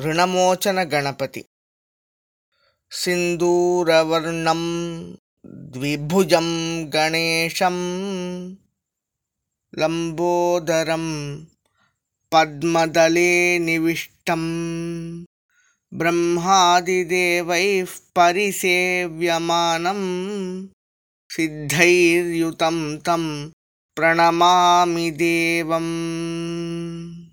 ऋणमोचनगणपति। सिन्दूरवर्णं द्विभुजं गणेशं लम्बोदरं पद्मदले निविष्टं ब्रह्मादिदेवैः परिसेव्यमानं सिद्धैर्युतं तं प्रणमामि देवम्।